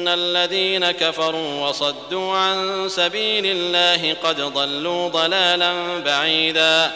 إن الذين كفروا وصدوا عن سبيل الله قد ضلوا ضلالا بعيدا